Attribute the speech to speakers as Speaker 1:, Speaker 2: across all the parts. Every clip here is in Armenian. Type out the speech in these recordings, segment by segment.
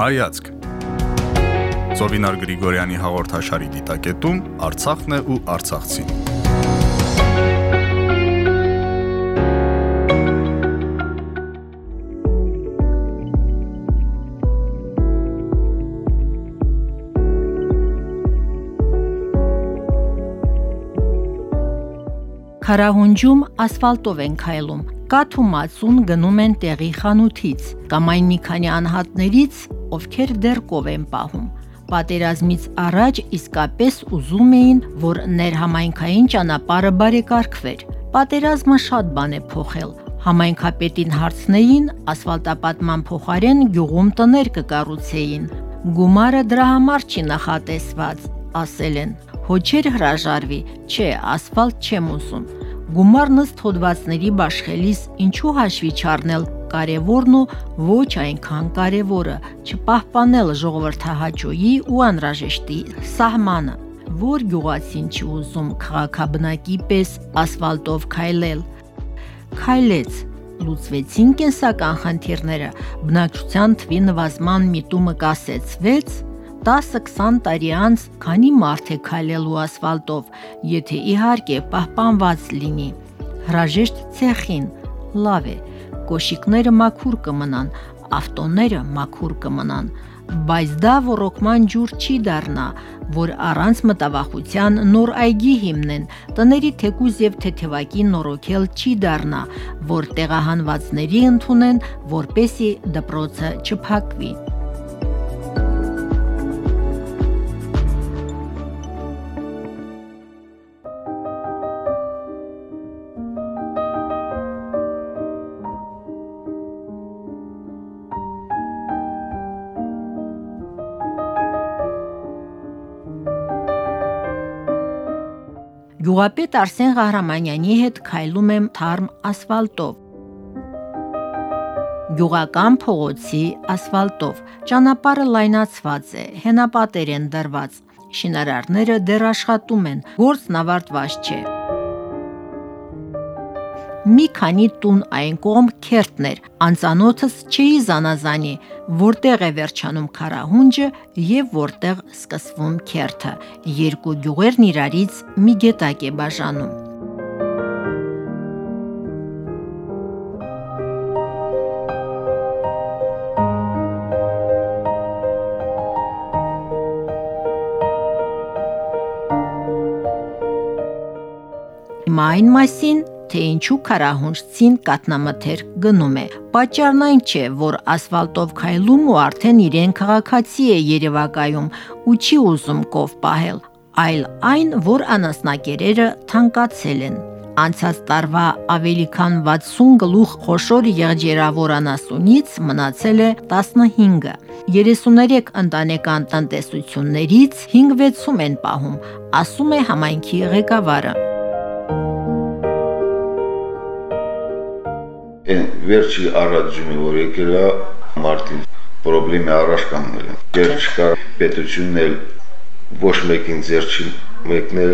Speaker 1: Հայացք Զովինար Գրիգորյանի հաղորդաշարի դիտակետում Արցախն է ու Արցախցին
Speaker 2: Քարահունջում ասֆալտով են քայլում։ Կաթ ու մածուն գնում են տեղի խանութից, կամ այն մի քանի անհատներից, ովքեր դեռ կով են պահում։ Պատերազմից առաջ իսկապես ուզում էին, որ ներհամայնքային ճանապարհը բարեկարգվեր։ Պատերազմը շատ բան է փոխել, Համայնքապետին հարցնեին, ասֆալտապատման փոխարեն գյուղում տներ կկառուցեին։ Գումարը դրա համար չի նախատեսված, ասել են։ Հոչեր հրաժարվի, չէ, ասֆալտ չեմ ուզում։ Գումարն ըստ հոդվածների բաշխելիս ինչու հաշվի չառնել կարևորն ու ոչ այնքան կարևորը, չպահպանել ժողովրդահաճոյի ու անհրաժեշտի սահմանը որ գյուղացին չի ուզում քաղաքաբնակի պես ասֆալտով քայլել։ Քայլեց, լուծվեցին կենսական խնդիրները, բնակչության թվի նվազման միտումը կասեցվեց, 10-20 տարի անց քանի մարդ է քայլելու ասֆալտով, եթե իհարկե պահպանված լինի։ Հրաժեշտ ցեխին, լավ է, կոշիկները մաքուր կմնան, ավտոները մաքուր կմնան, բայց դա ռոռոկման ջուր չի դառնա, որ առանց մտավախության նոր այգի հիմնեն, տների թեկուզ եւ թեթևակի նորոգել չի դառնա, որ տեղահանվածների ընդունեն, որպեսի դպրոցը չփակվի։ Գյուղապետ Արսեն Ղահրամանյանի հետ քայլում եմ թարմ ասֆալտով։ Գյուղական փողոցի ասֆալտով ճանապարհը լայնացված է, հենապատեր են դրված, շինարարները դեռ աշխատում են, գործն ավարտված չէ մի քանի տուն այն կողմ քերտներ, անծանոթս չէի զանազանի, որտեղ է վերջանում քարահունջը եւ որտեղ սկսվում քերթը։ Երկու գյուղերն իրարից մի գետակ է բաժանում։ Մայն մասին թե ինչու քարահունջցին կատնամթեր գնում է։ Պատճառն այն չէ, որ ասֆալտով քայլում ու արդեն իրեն քաղաքացի է Երևակայում ու չի ուզում կով պահել, այլ այն, որ անասնակերերը թանկացել են։ Անցած տարվա ավելի քան 60 գլուխ խոշոր եղջերավոր անասունից մնացել է 15-ը։ 33 ընտանեկան տնտեսություններից 5-6-ում են պահում, ասում է համայնքի ղեկավարը։
Speaker 3: այն վերջի առաջինը որ եկել է մարտին խնդրի առաջ կանգնել են։ Դեռ չկա պետությունն էլ ոչ մեկին ձեր չի մեկնել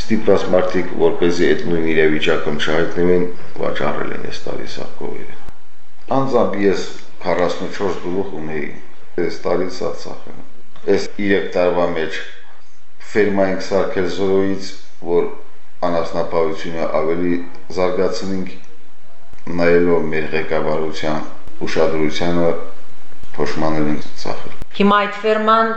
Speaker 3: ստիպված մարդիկ որպեսզի այդ նույն իրավիճակում չհայտնվեն վաճառել են այս տարի սակովերը։ Անձամբ ես 44 գլուխ ունեի այս տարի Արցախը։ Այս 3 տարվա մեջ ֆերմայինք սարքել զորոյից, որ անասնապահությունը ավելի զարգացնենք նայելով մեր ղեկավարության ուշադրությանը փոշմանել ենք ծախել։
Speaker 2: Հիմա այդ ֆերման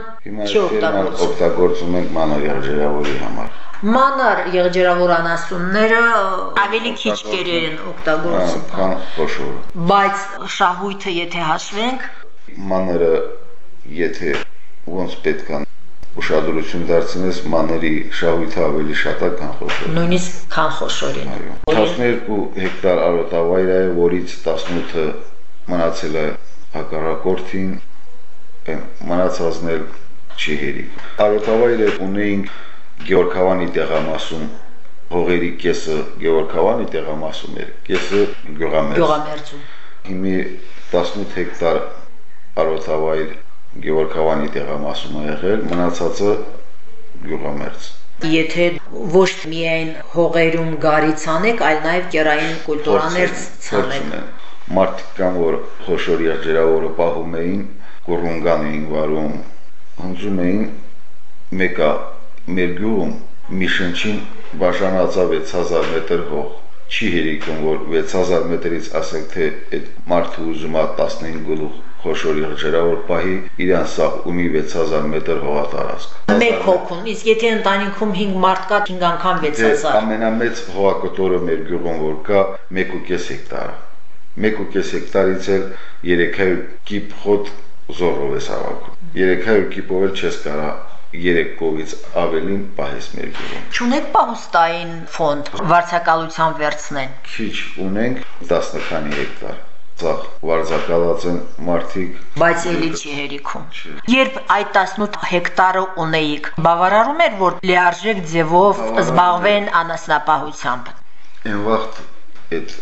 Speaker 3: չօգտագործում ենք մանր եղջերավորի համար։
Speaker 2: Մանար եղջերավոր անասունները ավելի քիչ կերեր են օգտագործում,
Speaker 3: քան խոշոր։
Speaker 2: Բայց շահույթը եթե հաշվենք,
Speaker 3: մաները եթե ոնց պետք է ուշադրություն դարձնես մաների շահույթը ավելի շատ է, քան խոշոր։
Speaker 2: Նույնիսկ քան խոշորին։
Speaker 3: Այո։ 12 հեկտար արոտավայր է, որից 18-ը մնացել է հակառակորդին, մնացածն էլ չի հերիք։ Արոտավայրը ունեինք Գեորգավանի տեղամասում հողերի կեսը Գեորգավանի տեղամասում էր, կեսը գյուղամերձ։
Speaker 2: Գյուղամերձում։
Speaker 3: Հիմի 18 հեկտար արոտավայր Գևորգ Հավանի տեղամասում է եղել, մնացածը գյուղամերձ։
Speaker 2: Եթե ոչ միայն հողերում գարից անեք, այլ նաև կերային կուլտուրաներ ցանեք։
Speaker 3: Մարդիկ կան, որ խոշոր երջերավորը պահում էին, կորունգան էին վարում, հնձում էին մեկը մեր գյուղում մի շնչին բաժանածավ 6000 մետր հող չի հերիքում, որ 6000 մետրից ասենք թե այդ մարդը ուզում է 15 գլուխ խոշոր եղջերավոր պահի իրան սաղ ումի 6000 մետր հողատարածք։
Speaker 2: Մեկ հոգուն, իսկ եթե ընտանիքում 5 մարդ կա 5 անգամ 6000։
Speaker 3: Դե ամենամեծ հողակտորը մեր գյուղում որ կա 1.5 հեկտար։ 1.5 հեկտարից էլ 300 կիպ խոտ զորով է հավաքում։ 300 կիպով էլ չես կարա 3 կողից ավելին պահես մեր գյուղում։
Speaker 2: Չունեք պահուստային ֆոնդ վարձակալության վերցնեն։
Speaker 3: Քիչ ունենք 10 քանի հեկտար ծախ վարձակալած են մարդիկ
Speaker 2: բայց ելի չի հերիքում երբ այդ 18 հեկտարը ունեիք բավարարում էր որ լիարժեք ձևով զբաղվեն անասնապահությամբ
Speaker 3: այն վաղ այդ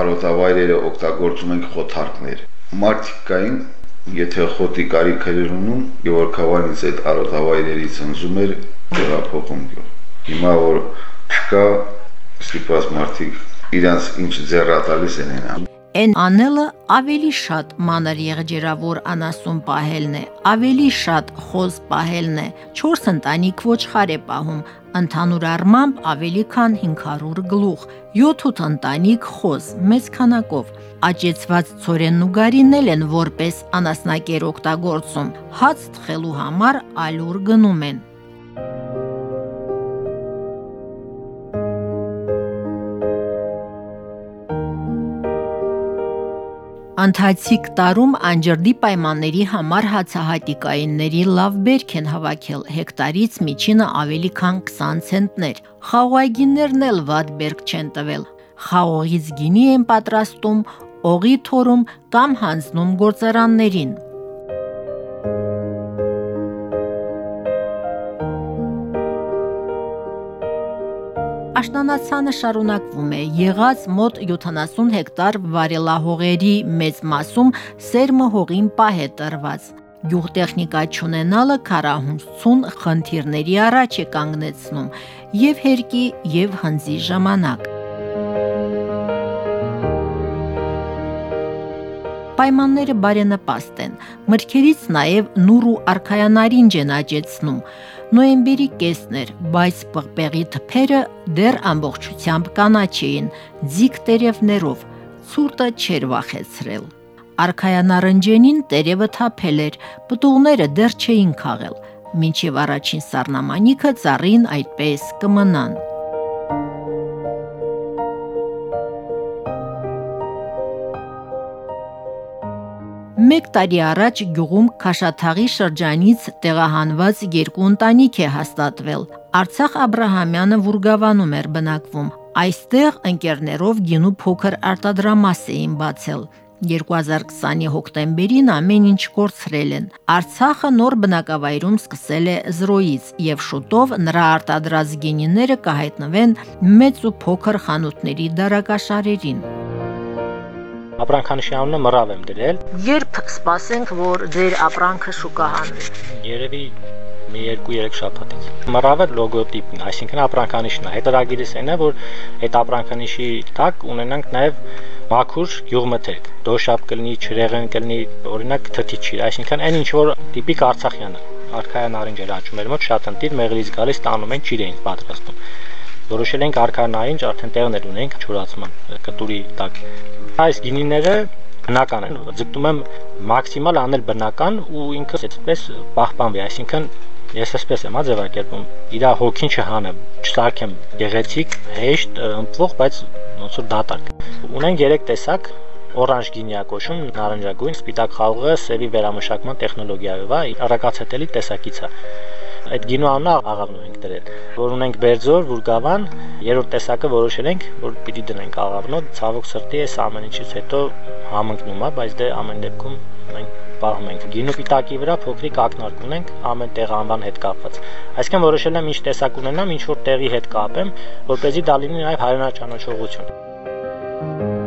Speaker 3: արոտավայրերը օգտագործում ենք խոթարկներ մարդիկ կային եթե խոտի կարիք էր ունում, Գևորգավանից այդ արոտավայրերից ընձում էր տեղափոխում գյուղ։ Հիմա որ չկա, ստիպված մարդիկ իրանց ինչ ձեռատալիս են անում։
Speaker 2: Են անելը ավելի շատ մանր եղջերավոր անասուն պահելն է, ավելի շատ խոզ պահելն է, 4 ընտանիք ոչխար է պահում, ընդհանուր առմամբ ավելի քան 500 գլուխ, 7-8 ընտանիք խոզ, մեծ քանակով աճեցված ծորենն ու գարինն են որպես անասնակեր օգտագործում, հաց թխելու համար ալուր գնում են։ Անթացիկ տարում անջրդի պայմանների համար հացահատիկայինների լավ բերք են հավաքել հեկտարից միջինը ավելի քան 20 ցենտներ։ Խաղողագիններն էլ վատ բերք չեն տվել։ Խաղողից գինի են պատրաստում, օղի թորում կամ հանձնում գործարաններին։ Աշնանացանը շարունակվում է։ Եղած մոտ 70 հեկտար վարելահողերի մեծ մասում սերմը հողին պահ է տրված։ Գյուղտեխնիկա ճանենալը քարահունցուն խնդիրների առաջ է կանգնեցնում եւ հերկի եւ հնձի ժամանակ։ պայմանները բարենպաստ են։ Մրգերից նաև նուր ու արքայանարինջ են աճեցնում։ Նոյեմբերի կեսն էր, բայց պղպեղի թփերը դեռ ամբողջությամբ կանաչ էին, ձիգ տերևներով, ցուրտը չեր վախեցրել։ Արքայանարնջենին տերևը թափել էր, պտուղները դեռ չէին քաղել։ Մինչև առաջին սառնամանիքը ծառին այդպես կմնան։ Մեկ տարի առաջ գյուղում Քաշաթաղի շրջանից տեղահանված երկու ընտանիք է հաստատվել։ Արցախ Աբրահամյանը Վուրգավանում էր բնակվում։ Այստեղ ընկերներով գինու փոքր արտադրամաս էին բացել։ 2020-ի հոկտեմբերին ամեն ինչ կորցրել են։ Արցախը նոր բնակավայրում սկսել է զրոյից եւ շուտով նրա արտադրած գինիները կհայտնվեն մեծ ու փոքր խանութների դարակաշարերին
Speaker 4: ապրանքանշի անունը մռավ եմ դրել։
Speaker 2: Երբ սպասենք, որ ձեր ապրանքը շուկահանվի։
Speaker 4: Երևի մի 2-3 շաբաթից։ Մռավը լոգոտիպն, այսինքն ապրանքանիշն է։ Հետարագիրս այն է, որ այդ ապրանքանիշի տակ ունենանք նաև մաքուր գյուղմթերք։ Դոշապ կլինի, չրեղեն կլինի, օրինակ թթիչիր, այսինքն այն ինչ որ տիպիկ արցախյան է։ Արքայան արինջեր աճում էր մոտ շատ ընտիր մեղրից գալիս տանում են ճիր էին պատրաստում որոշել ենք արքանային արդեն տեղներ ունենք չորացման կտուրի տակ այս գինիները բնական են ձգտում եմ մաքսիմալ անել բնական ու ինքը այդպես պահպանվի այսինքն ես այսպես եմ աձևակերպում իր հոգին չհանեմ չսարքեմ գեղեցիկ հեշտ ըմպվող բայց ոնց որ դատարկ ունենք 3 տեսակ օրանժ գինիա կոչում նարնջագույն սպիտակ խաղողը սևի վերամշակման տեխնոլոգիայով է առակացետելի տեսակից է Այդ գինու անունը աղավնու ենք դրել, որ ունենք Բերձոր, Վուրգավան, երրորդ տեսակը որոշել ենք, որ պիտի դնենք աղավնո, ցավոք սրտի էս ամեն ինչից հետո համընկնում է, բայց դե ամեն դեպքում մենք պահում ենք գինու պիտակի վրա փոքրիկ ակնարկ ունենք ամեն տեղ անվան հետ կապված։ Այսինքն որոշել եմ ինչ տեսակ ունենամ, ինչ որ տեղի հետ կապեմ, որ เป զի դա լինի նաև հայրենաճանաչողություն։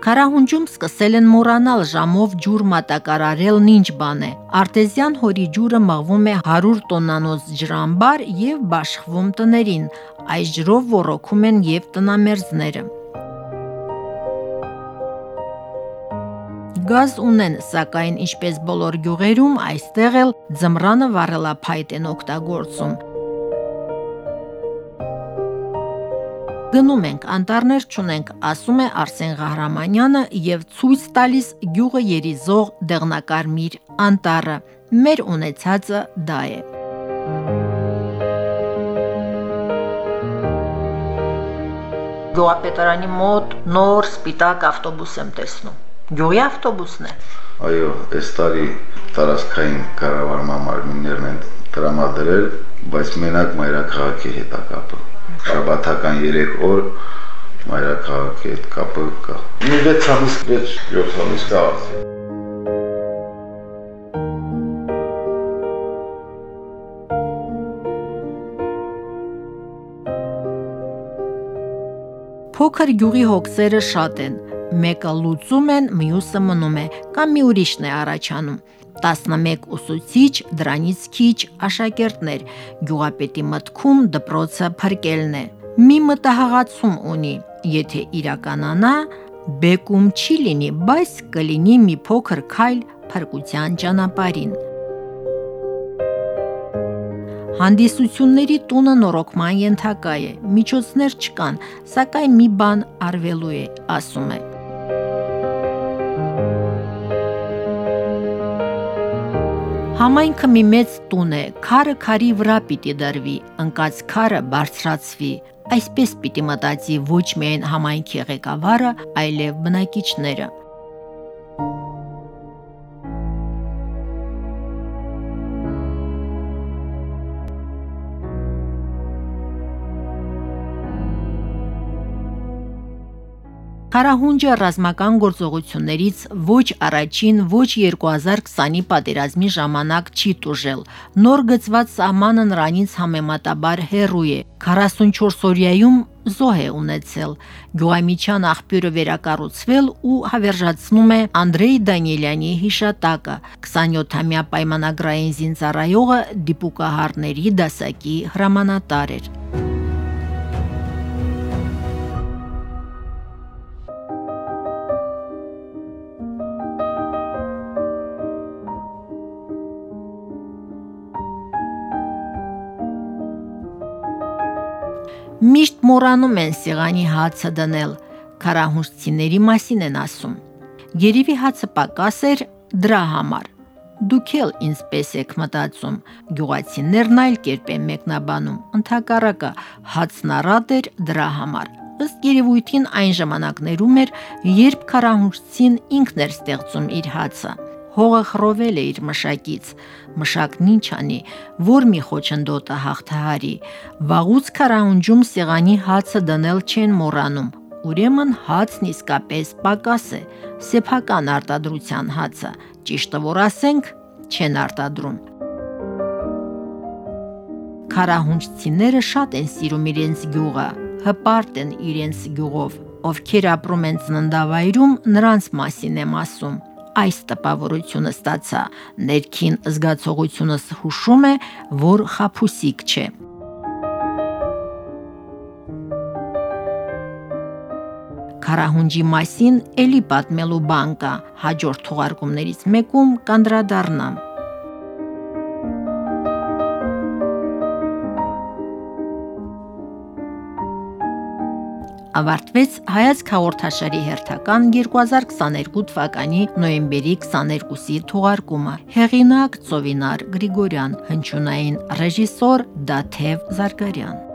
Speaker 2: Քարահունջում սկսել են մոռանալ ժամով ջուր մատակարարելն ինչ բան է։ Արտեզյան հորի ջուրը մղվում է 100 տոննանոց ջրամբար եւ բաշխվում տներին։ Այս ջրով ոռոգում են եւ տնամերձները։ Գազ ունեն, սակայն ինչպես բոլոր գյուղերում, այստեղ էլ ձմռանը վառելափայտ են օգտագործում։ Գնում ենք, անտառներ չունենք, ասում է Արսեն Ղահրամանյանը եւ ցույց տալիս գյուղը երիզող դեղնակարմիր անտառը։ Մեր ունեցածը դա է։ Գյուղապետարանի մոտ նոր սպիտակ ավտոբուս եմ տեսնում Գյուղի ավտոբուսն է։
Speaker 3: Այո, այս տարի տարածքային կառավարման մարմիններն են տրամադրել, բայց մենակ մայրաքաղաքի հետ է կապը։ Շաբաթական 3 օր մայրաքաղաքի հետ կապը կա։ Մի 6 ամիս, 6-7 ամիս կա։
Speaker 2: Փոքր գյուղի հոգսերը շատ են մեկը լուծում են, մյուսը մնում է, կամ մի ուրիշն է առաջանում։ 11 ուսուցիչ, դրանից քիչ աշակերտներ։ Գյուղապետի մտքում դպրոցը փրկելն է։ Մի մտահղացում ունի, եթե իրականանա, բեկում չի լինի, բայց կլինի մի փոքր քայլ փրկության ճանապարհին։ Հանդիսությունների տունը նորոգման ենթակա է։ Միջոցներ չկան, սակայն մի բան արվելու է, ասում է։ Համայնքը մի մեծ տուն է, քարը քարի վրա պիտի դրվի, ընկած քարը բարձրացվի։ Այսպես պիտի մտածի ոչ միայն համայնքի ղեկավարը, այլև բնակիչները։ Խարահունջը ռազմական գործողություններից ոչ առաջին, ոչ 2020-ի պատերազմի ժամանակ չի տուժել։ Նոր գծված սահմանը նրանից համեմատաբար հեռու է։ 44 օրյայում զոհ է ունեցել։ Գյուամիչյան աղբյուրը վերակառուցվել ու հավերժացնում է Անդրեյ Դանիելյանի հիշատակը։ 27-ամյա պայմանագրային զինծառայողը դիպուկահարների դասակի հրամանատար էր։ Միշտ մոռանում են սեղանի հացը դնել, քարահունցիների մասին են ասում։ Գերիվի հացը պակաս էր դրա համար։ Դուք էլ ինձպես եք մտածում։ Գյուղացիներն այլ կերպ են մեկնաբանում։ Ընթակառակը հացն առատ էր դրա համար։ Ըստ երևույթին այն ժամանակներում էր, երբ քարահունցին ինքն էր ստեղծում իր հացը հողը խռովել է իր մշակից, մշակն ինչ անի, որ մի խոչընդոտը հաղթահարի, վաղուց քարահունջում սեղանի հացը դնել չեն մոռանում, ուրեմն հացն իսկապես պակաս է, սեփական արտադրության հացը, ճիշտը որ ասենք, չեն արտադրում։ Քարահունջցիները շատ են սիրում իրենց գյուղը, հպարտ են իրենց գյուղով, ովքեր ապրում են ծննդավայրում, նրանց մասին եմ ասում այս տպավորությունը ստացա, ներքին զգացողությունս հուշում է, որ խափուսիկ չէ։ Քարահունջի մասին ելի պատմելու բան կա, հաջորդ թողարկումներից մեկում կանդրադառնամ։ ավարտվեց հայացք հաղորդաշարի հերթական 2022 թվականի նոյեմբերի 22-ի թողարկումը։ Հեղինակ Ծովինար Գրիգորյան, հնչյունային ռեժիսոր Դաթև Զարգարյան։